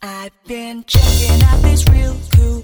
I've been checking out this real cool